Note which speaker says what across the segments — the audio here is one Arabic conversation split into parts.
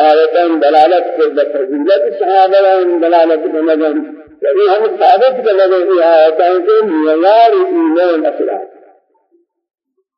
Speaker 1: آيتان دلالت کو بفضیلت صحابہ دلالت کو نظر یعنی ہم ثابت کر لگے کہ آیتان کے معیار اخلاق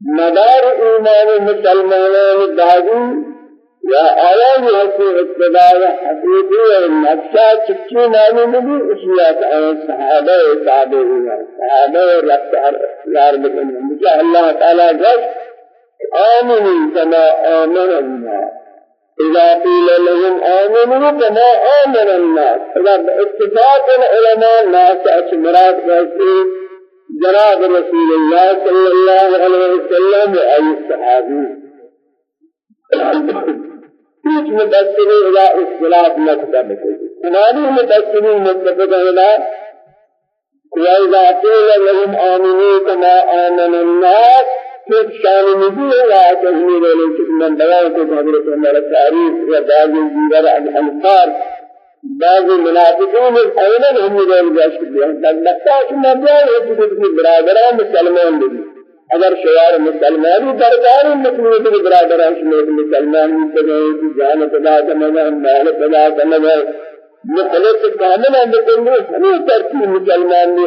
Speaker 1: مدار ایمان مسلمانان داغی یا آیا یہ کہ ابتداء حقیقی اور نقشہ چکی معلوم بھی اصلیات آئے صحابہ تابعین صحابہ رفتار اختیار بکنے مجھے اللہ تعالیٰ جس آمنوا كما آمن الناس إذا قيل لهم آمنوا كما آمن الناس. إذا اتفاق العلماء الناس أشمرات بسي جناب رسول الله صلى الله عليه وسلم وأي الصحابي كيف مدسرين إلى اختلاف مكتب تمامي مدسرين متفق إلى وإذا قيل لهم آمنوا كما آمن الناس ایک شان نبی ہے تجمیل علیہ من بیان کو حضرت عمر تاریخ و بعض دیگر الانصار بعض منافقین اینا ہم نے جاش کیا لگتا ہے کہ نبی ہے کہ برادران مسلمان بھی اگر شوار مسلمانی درکار مسلمان کے برادران شمیر مسلمان بھی کہ جان پدا کرنا مال پدا کرنا مخلص کامل اندر کو ہمیں ترتیب مسلمان نے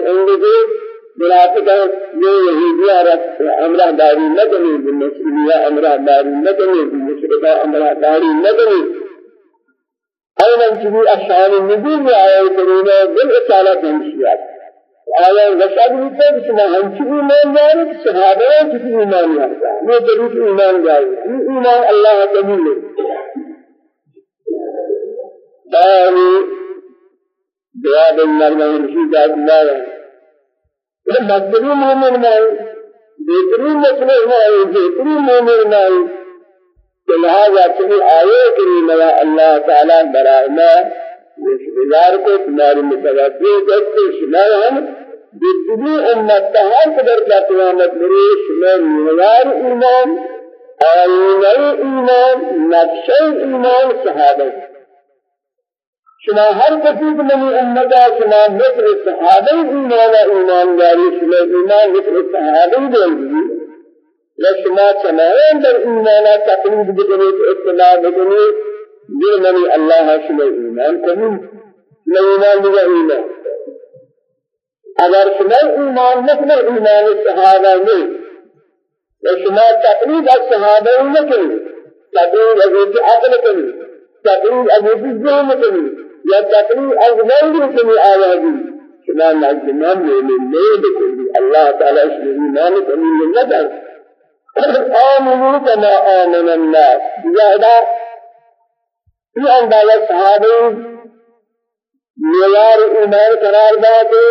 Speaker 1: انگریز منافقان یہ یہودیہ رکھ امرہ داری نہ کریں مسلمیہ امرہ داری نہ کریں مشرکہ امرہ داری نہ کریں أيضا تبي أشعار النبي آية كريمة بالإطالة تنشيات آية وشعب يقول سما هم تبي إيمان جاري صحابة تبي إيمان جاري ما تبي إيمان جاري إيمان الله كميل داري جواب المرمى رشيد الله مقبول مومن نہیں بہترین مسئلہ نہیں بہترین مومن نہیں لہذا تمہیں آئے کریم اللہ تعالی برائنا بشار کو تمہاری متوجہ کرتے شما ہم بہترین امت تہار قدر کا قیامت میرے شما معیار ایمان آئینہ ایمان نقشہ ایمان صحابہ شما هر کسی که من امتا شما مثل صحابه ایمان و ایمان داری شما ایمان مثل صحابه داری و شما تمام در ایمان تقلید بکنید اطلاع بکنید دل منی الله شما ایمان کنید. شما ایمان دیگه ایمان. اگر شما ایمان مثل ایمان صحابه نیست و شما تقلید از صحابه نکنید تقلید از عقل کنید تقلید از ذهن کنید یا تقریر از غیر کنی آوازی شما نجمان میں بکلی اللہ تعالی اس ایمان کنی ندر آمنوا كما آمن الناس. زیادہ یہ اندازہ صحابہ معیار ایمان قرار داتے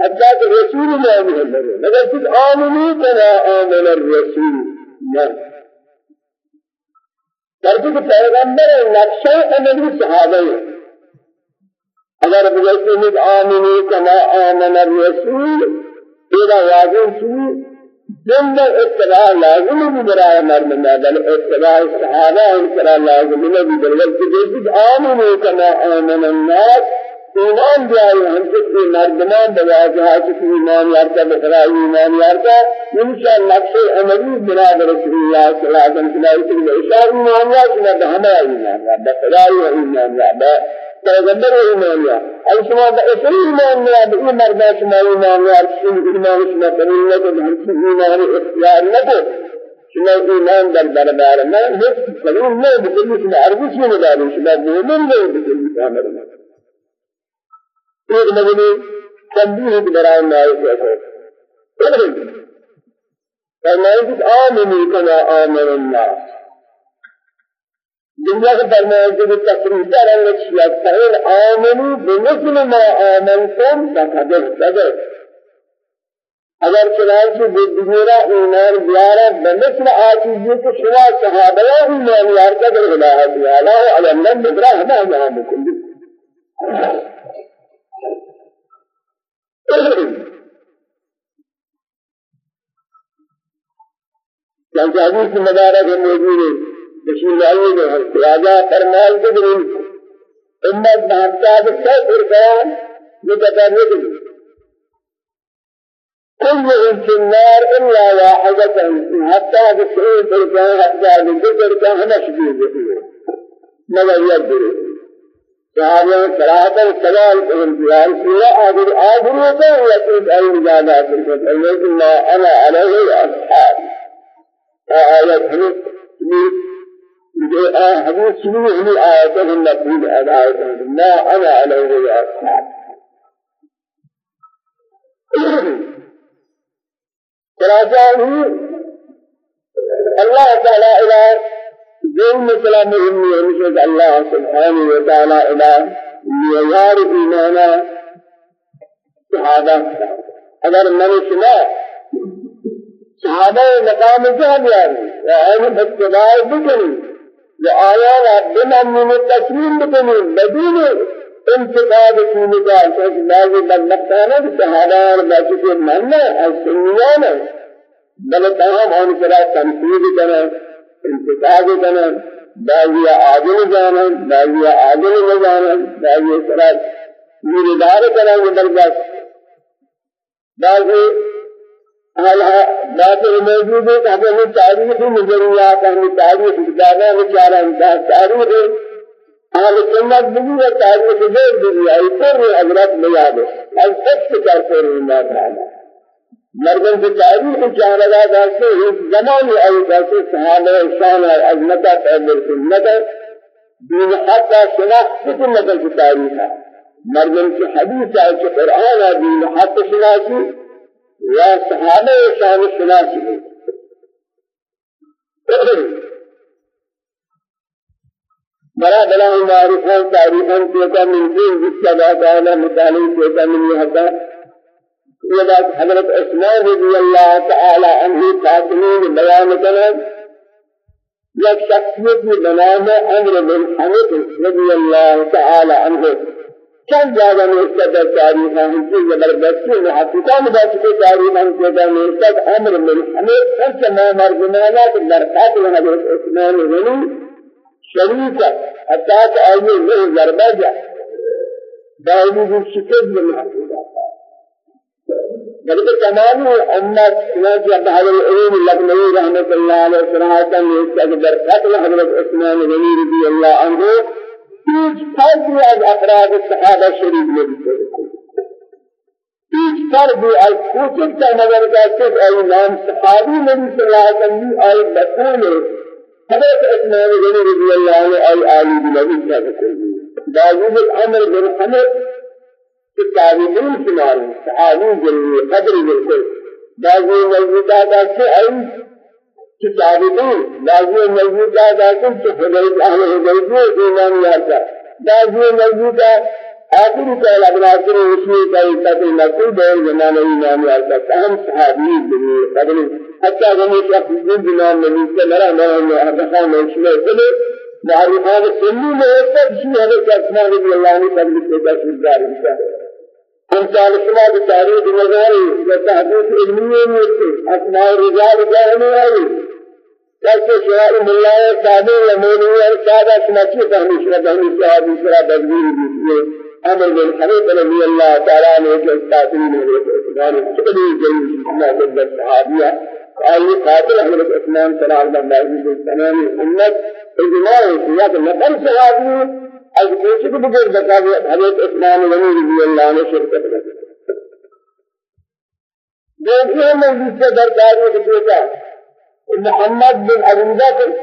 Speaker 1: حتى الرسول ما يمهل مگر كنت آمنوا كما آمن الرسول. نعم ترجمة پیغمبر نقشہ عملی صحابہ اگر بجسد آمنی کما آمن الرسول إذا واجب شيء جنب اتباع لازم بھی برائے مرد بل اتباع الصحابہ اتباع لازم بھی بل بجسد آمنی کما آمن الناس ایمان جائے ہم سے مردمان بواجہ چکی ایمان یارتا بخرا ایمان یارتا انشاء نقش عملی بناد رسول اللہ صلی اللہ علیہ وسلم اشار ایمان یارتا ہمیں ایمان یارتا بخرا ایمان یارتا پیغمبر ایمان یا ای شما با اصلی ایمان یا به این مرد شما ایمان یا شما ایمان شما کنین نکن همچین ایمان اختیار نکن. شما ایمان در دربار ما هیچ کنین نه بکلی شما عربی چی نداری شما مومن نه بکلی کامل نه ایک مدنی تنبیه برای ہے فرمائیں کہ آمنی کنا آمن الناس دنیا کے درمیان جو تقریر دارن لچیا فإن آمنوا بمثل ما آمنتم فقد اهتدوا اگر چنانچہ بدگیرا ایمان بیارا بمثل آچیزی کے شما صحابہ ایمان یار قدر ہدایت والا علی اللہ مدرا ہما یہاں بکل چانچہ حدیث مبارک موجود ہے۔ آئیے جو ہے راجہ فرمال کے دن امت بہتاب سے فرقان متفرد كل في النار إلا واحدة حتى بسعود فرقان حتى بذكر كان شديد مگر يدري صحابہ صراحة سلام قلت يا رسول الله آخر آخر ہے يقول أي مجادات الفتح ما أنا عليه أصحاب آيات حديث حديث شنو هي آيات المفروض آيات ما أنا عليه أصحاب خلاصہ الله تعالى إلى دين مثلا مهمي ونشهد الله سبحانه وتعالى إلى معيار إيمانا. صحابة أگر من شما صحابة مقام جهل يعني. وعين اتباع بكني وآيانا بنا من التسليم بكني بدون انتقاد في نجاح لازم من نقطانا صحابة وباقي من السنيانا بل تمام ان کرا تنفيذ کرنا انتقاد کرنا باقي عادل جانا باقي عادل نہ جانا باقي کرا میردار کرنا زبردست باقي حالا باقي موجود ہے کہ ہمیں تاریخ نظریات ہمیں تاریخ زیادہ بیچارہ تاریخ أهل سنت بگی و تاریخ دیر بگی ای پر حضرت بیاد از سخت کرتے رہنا تعالی مردم کی تاریخ جان لگا جاتے اس زمان میں آئی جاتے صحابہ شان اور عظمت اور سنت دین حق شناخت کی نقل کی تاریخ ہے مردم کی حدیث ہے کہ قرآن اور حق شناسی یا صحابہ شان شناسی بڑا بڑا معرفان تاریخان کیتا من دین جس کا تعالی مطالعہ کیتا من یہ حقا یہ حضرت عثمان رضی اللہ تعالی عنہ فاطمین بیان کریں یک شخصیت بنام أمر بن حمد رضی اللہ تعالی عنہ چند جگہ میں اس کا تاریخ ہے ان کی زبردستی محققہ میں بات کی تاریخ ہم کے در میں کا أمر بن حمد ہر سے میں مرجمانا کہ درخواست حضرت عثمان غنی شریف حتی کہ آئیے یہ ضربہ جا باوجود شکست میں محققہ بلکہ تمام امت چنانچہ ابن حضر العلوم لبنوی رحمت اللہ علیہ صراحتا میں اس کا در قتل حضرت عثمان غنی رضی اللہ عنہ ایک فرد از افراد صحابہ شریف میں بھی ایک فرد از کوچک کا نظر صرف ای نام صحابی نبی صلی اللہ علیہ وسلم آئی بطول حضرت عثمان غنی رضی آئی آلی بنبی صلی اللہ علیہ وسلم باوجود الامر بالحمد التابعين شمار صحابي جلوي قدر بالكل بعضي موجودات سے أي كتابين بعضي موجودات سے حديث أهل حديث إيمان يارجا بعضي موجودات آخر قول ابن آخر وشي كي تقل مكتوب بين زمان إيمان يارجا فهم صحابي جلوي قدر حتى غني شخص من زمان نبي سمرا ما أبخان وشي كله معرفان سنی میں ایک تک شیئر حضرت عثمان رضی اللہ عنہ تبلیغ کے دس دار امثال شما بتاريخ نظاري وتحديث علمية ميسي أسماء الرجال جاهني آئی کیسے شعار ملائے صحابے و مولوی صحابہ سمجھی فہمی شرح فہمی صحابی شرح بدویر بیسیے أمر بن حبیب رضی اللہ تعالیٰ نے کہ استاثری میں رہے اعتبار چکلی جئی اللہ جبت صحابیہ آئی قاتل حضرت عثمان صلی اللہ علیہ وسلم امت اجماع ہے کہ نقل صحابی از کوشش کو بغیر بتا حضرت عثمان غنی رضی اللہ عنہ شرکت کرتے دیکھیے میں سے درکار میں دیکھا محمد بن بکر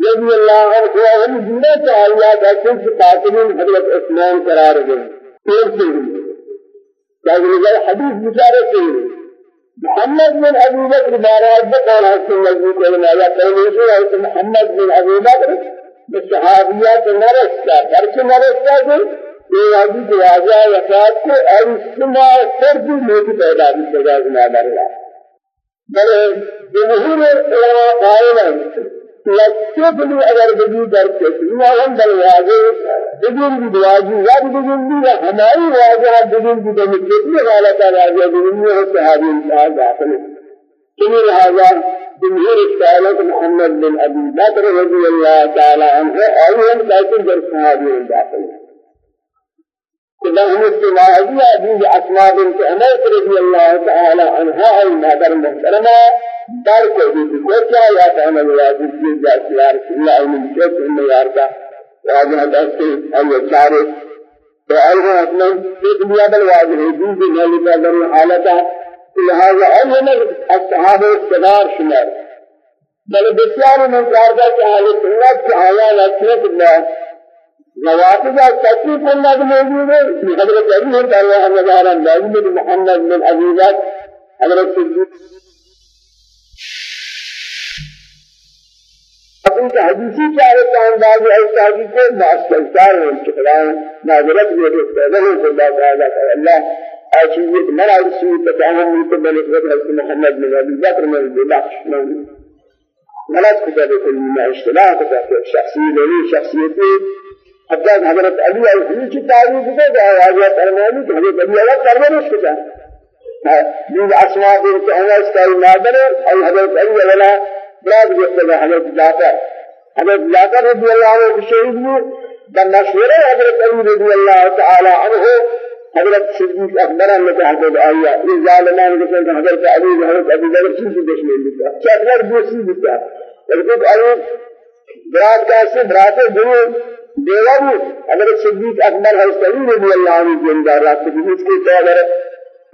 Speaker 1: رضی اللہ عنہ کو ہم جنہ چاہیا تھا کہ قاتلین حضرت عثمان قرار دیں پھر سے کہ حدیث بشارہ سے محمد بن أبو بکر بارہ بقول حسن مضبوط علماء یا پہلے محمد بن أبو بکر بصحابیات نرستا برچ نرستا کہ یہ آدمی کو آجا وفات کو اور سما سردی موت پیدا بھی سزا گنا برلا بلے جمہور علماء قائل بل واجے بدین کی دعاجی یا بدین بھی ہماری واجہ کی دمی کتنی غالت راجہ بدین میں صحابی انسان داخل. كمي هذا جمهور السائلة محمد بن أبي بكر رضي الله تعالى عنه أيضا لكن در صحابي الداخل لهم استماعية أبي أسماء بنت أمير رضي الله تعالى عنها المادر المحترمة دار کو بھی کو کیا یا کہنا واجب کی جاتی ہے رسول اللہ من کے ان یارتا واجب دستے أي چارے تو ايها اپنا ایک دنیا بل واجب ہے دین کا لہذا ايها اصحاب الصدار شمار بل بسیار من کاردا کہ حالت سنت کی آیا رسول اللہ نوافذ تکلیف اللہ موجود ہے۔ حضرت ابی ہریرہ ہمارا نبی محمد بن بکر۔ حضرت صدیق ابن کا حدیثی چاہے تو انداز ایسا کی کو ماسکار ہیں۔ چکران ناظرت میں ہے اللہ تعالی کا اللہ اچھی مرا رسول تتعامل من قبل حضرت محمد بن ابی بکر من بخش من ملک کو بكل ما اشتلاك شخصي لي شخصيتي حتى حضرت علی علیہ کی تعریف کو کہ آیا فرمانی کہ حضرت علی علیہ پرورش کیا من أسماء بنت أنس کا نادر اور حضرت علی علیہ براد جسد حضرت جعفر. حضرت جعفر رضی اللہ عنہ شہید ہوئے بل مشورہ حضرت علی رضی اللہ تعالی عنہ حضرت صدیق اکبر نے کہا کہ آیا. یہ ظالمان کے ساتھ حضرت علی حضرت ابو بکر کی دشمنی لکھا کیا اکبر دوسری لکھا حضرت علی براد کا سے براد دو دیوان اگر صدیق اکبر حسنی رضی اللہ عنہ زندہ رات کی کے طور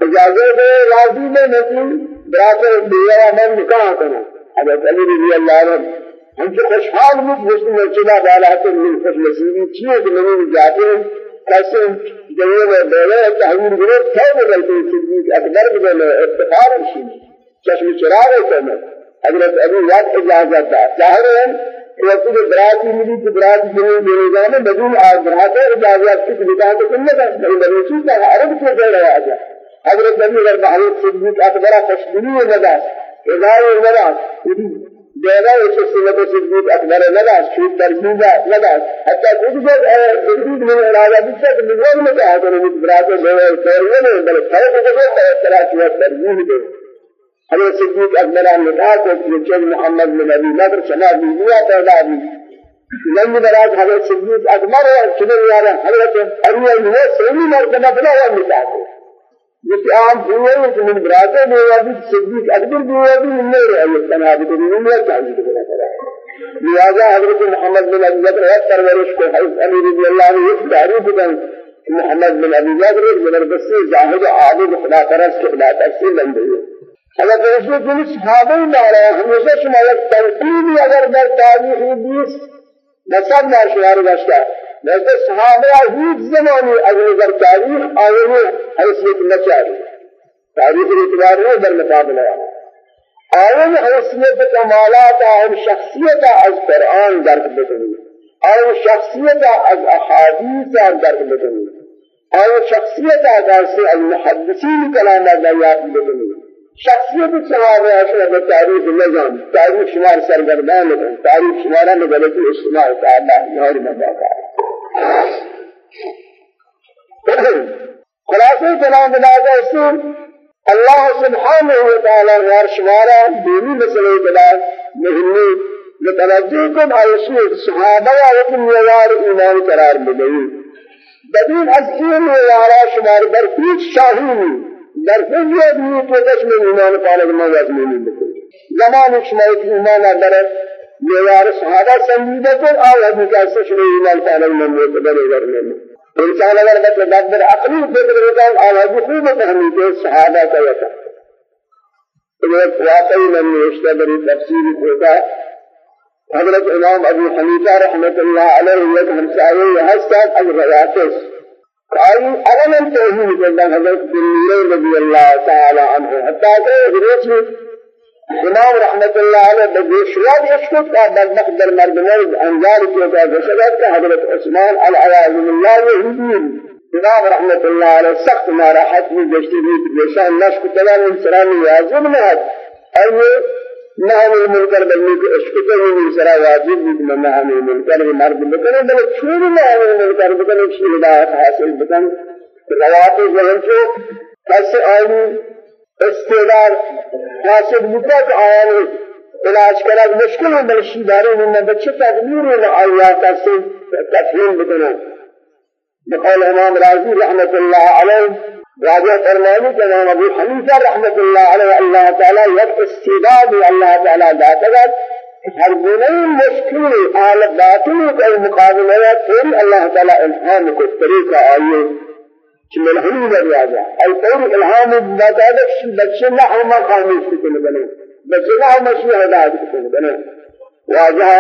Speaker 1: اجازت ہے راضی میں نہیں براتر دیوان من نکاح کرنا حضرت علی رضی اللہ عنہ ہم سے خوشحال بھی مسلم چلا بالا تو من خوش نصیبی کہ نہیں جاتے کیسے جنگوں میں بیلے تحویر گرے کیا بدلتے صدیق اکبر بدلے افتخار چشم چراغ ہے حضرت ابو یاد اجازت تھا ظاہر ہے وقت برات ملی تو برات جنوں میرے جانے بدون آج برات ہے اجازت کی نکاح تو کرنے کا نہیں بلوچی کا عرب کو دے رہا ہے حضرت نبی اگر بحث صدیق اکبر خوشبینی لگا ادارے لگا دینا اس سنت صدیق اکبر لگا شوت تربیزہ لگا حتى خود کو صدیق میں ارادہ دیا کہ مجھے میں کہا کہ برات دے رہے ہیں بل خیر کو دے طرح کی تربیز دے حضرت صدیق اکبر نے کہا کہ چل محمد بن ابی بکر سنا دیا پیدا بھی لن براج حضرت صدیق اکبر اور چنن یار حضرت ابو نے سنی مرتبہ بنا ہوا مثال جس عام ہوئے کہ من براتے ابھی صدیق اکبر بھی ابھی نہیں رہے تنہا بھی نہیں ہے چاہیے کہ کرا لہذا حضرت محمد بن ابی بکر اور پرورش کو حضرت علی رضی اللہ عنہ اس تعریف کر محمد بن ابی بکر زبردستی زاہد عابد خدا پرست خدا پرست بن گئے اگر دوسرے دن صحابہ مارا ہمیشہ شما یک تنقیدی اگر در تاریخ بیس نصب در شمار گشتا لیکن صحابہ هیچ زمانی اگر در تاریخ آئے حیثیت نچاری تاریخ اعتبار ہے در مقابلہ آئے حیثیت کمالات آئے شخصیت از قرآن درک بکنی. آئے شخصیت از احادیث درک بکنی. آئے شخصیت از المحدثین کلام در بکنی. شخصیت صحابہ اشرف تاریخ نظام تاریخ شمار سرگردان تاریخ شمارہ میں غلطی اجتماع تعالی نور مباقا خلاصه کلام بلاغ اصول اللہ سبحانه و تعالی ورشوارا دینی مسئلے بلاغ مهمی متوجہ کن اصول صحابہ و اپنی یوار ایمان قرار بدهی بدین از این یوارا شمار در پیچ شاہینی در پیچ یدنی تو دشمن ایمان قالد ما یزمینی بکنی زمان شمایت ایمان در میوار صحابہ سنجیدہ آو ابو کا سچ میں ایمان پانے میں معتبر کرنے میں انسان اگر بس مدبر عقلی فکر ہوتا ہے آو ابو خوب تحمید صحابہ کا یتا ایک واقعی میں نوشتہ بری تفسیر ہوتا حضرت امام ابو حنیفہ رحمۃ اللہ علیہ ایک ہمسائے یہ ہستان از رواتس قال أنا من توحيد الله حضرت بن رضي الله تعالى عنه؟ حتى کہ امام رحمت اللہ علیہ بگوشواد اشکت کا بدبخت مردمان انجار کیا کا گشدت کا حضرت عثمان باللہ یہودین امام رحمت اللہ علیہ سخت ناراحت میں گشتی بھی بشان نشک تمام انسان واجب نہ ہے نهي المنكر بلني اشكته من سرا واجب من نهي المنكر مرد بكره بل شنو نهي المنكر بكره شيء لا حاصل بكن. روات ذهن سے ایسے آئینی استعدار حاصل بکت آئین علاج کرا مشکل ہے بلشی دارے میں بچے تدبیر ہے آیا کیسے تفہیم بکنا بقول امام رازي رحمة الله عليه راجع فرماني كان ابو حنيفة رحمة الله عليه الله تعالى يد استعداد الله تعالى ذاته ہر گنے مشکل حال باطل کا مقابلہ پھر اللہ تعالی الہام کو طریقہ آئیے کہ ملحوم در راجع الفور الہام بذلك بچنا ہم خامس کو بنے بچنا ہم مشروع ہدایت کو بنے راجع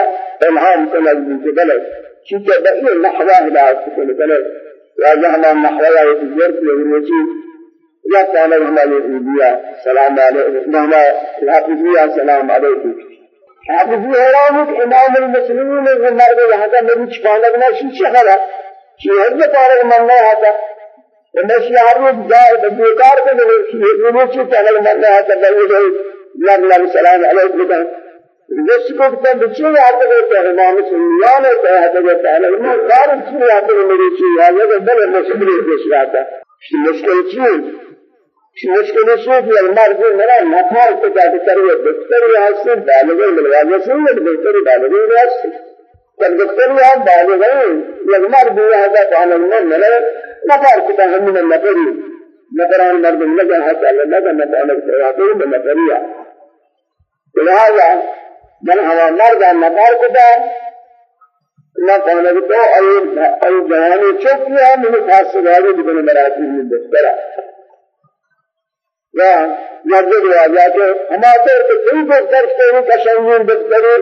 Speaker 1: الهام كما بنے چیز بقیہ نحوہ ہدایت کو بنے راجع ہم نحوہ یہ ذکر يا كان هما اليهودية سلام عليكم. هما الحافظية سلام عليكم. حافظی حرام إمام المسلمین نے مرد یہاں کا نبی چھپانا بنا شیشہ خلا شی حضرت پارک مننا آتا ومشي عروض جاء بديكار كده شو تعمل مرنا هذا بيقول لا لا السلام عليكم. كده جس کو کہتے بچے آتے ہیں امام سنیان ہے آتے ہیں تعالی انہوں کار چیز آتے ہیں میری چیز آتے ہیں بڑے مشکل ہے اس مشکل چیز مشکل شوف یا مرد مرا نفار کو جاتے کریے دکتر یہاں سے بالغ سے یہ دکتر بالغ سے جب دکتر یہاں بالغ ہے یہ مرد یہاں کا قانون میں ملے نفار کو ہم نے نفری نفران مرد لگا کہ اللہ کا نفار کراتے ہیں نفریا لہذا من ہوا مرد نفار کو دا نہ کہنے کو اور جوانی چوک کیا میں خاص سے گاڑی بکنے مراتی میں دکتر و نزد واجاته ہمارے تو کوئی کو کرتے ہیں تشنین بستری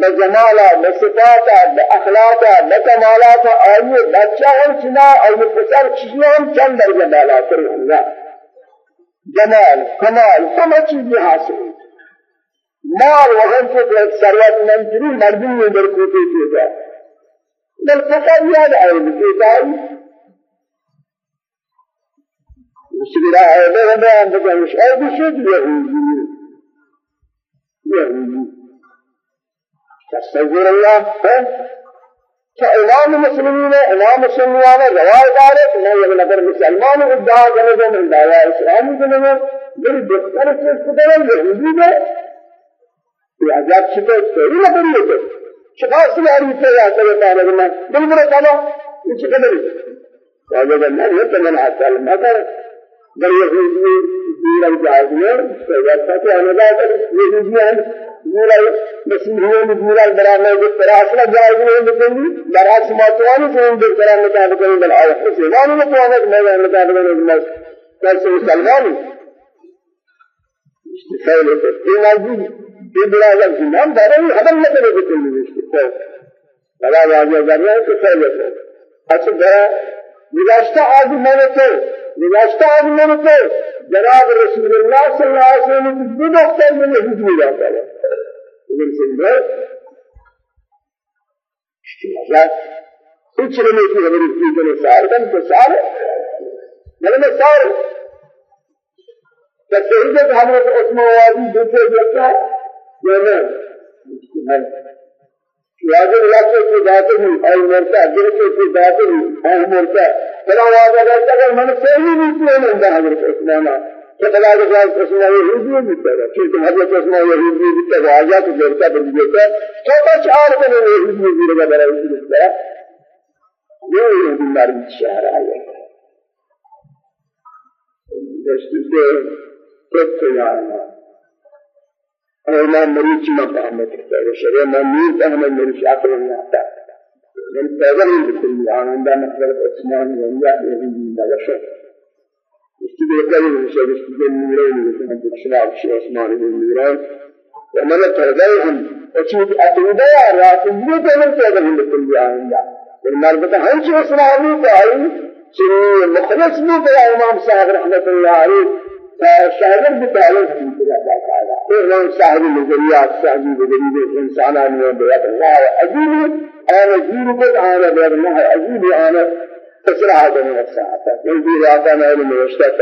Speaker 1: بجمالا بصفاتا باخلاقا بکمالاتا آئیے بچہ ہم چنا اور پسر چیزیں ہم چند درجہ بالا کر اللہ جمال کمال ہم چیزیں حاصل. مال وہن سے ثروت منتری مردوں میں برکوتے کیے جائے بل فقط یاد آئے کہ مشكلة هذا ما عندك مش أي بشيء يهودي يهودي تستغفر الله فإمام المسلمين إمام السنيان جواب دارت ما يقول أگر مسلمان ادعا کرنے من دعوی اسلامی کرنے میری دختر سے استدلال یہودی ہے یہ عذاب شکر سوری نہ کریے تو شکار سے آری سے یا کرے تعالی نے بالکل کہا یہ شکر نہیں قال لنا حاصل ما در یهودی دیر جاهلیه سیاست که آنها در یهودیان دیر مسیحیان دیر برای مجلس پر أصلا جاهلیه بکنی در اسماتوانی که این دیر برای مطابق کنی بل آیه مسلمانی نتواند مگر مطابق کنی کسی مسلمانی استفاده این ازی این برای زمان داره هدم نکنه بکنی استفاده ولا واجه داره استفاده أصلا گذشته آدمان تو گذشته آدمان تو جناب رسول الله صلی اللہ علیہ وسلم کی دو دفتر میں یہ حکم ہے لیکن سمجھے کچھ رمے کی خبر کی کہ سار کن تو سار مطلب سار تصویر حضرت عثمان وادی دوسرے دیکھتا ہے یا نہیں واجب الله سے ذاته ہے اور مرتا اجر سے ذاته ہے اور مرتا فلا واجب ہے اگر من سے ہی نہیں ہے من حضرت عثمان فلا واجب عثمان یہودی بھی تھا کہ حضرت عثمان یہودی بھی تھا آیا تو مرتا بن گیا تو تو چار دن یہودی بھی لگا برا اس طرح یہ یہودی مار شہر آیا دشت سے تو یار أنا مريض ما فهمت شرع ما مين فهم مريض أكل من هذا من تغير بكل عام عندنا مثلا عثمان ويا يهودي لا شيء استدل كلام الشيخ استدل نورين مثلا بشرع الشيخ عثمان بن نورين ومن تغيرهم أشوف أتوبة راتبية كمان تغير بكل عام المربوطة هم شو إسلامي كاي شيء مخلص مو بيا إمام صاحب رحمة الله عليه فشاهد بتعلم في كذا إعلان صاحب النظريات صاحب النظريات الإنسان أن يبيت الله أنا أجيب قد أنا بيت الله أجيب أنا تسرع هذا من الساعة. من دي رأسنا علم وشتاء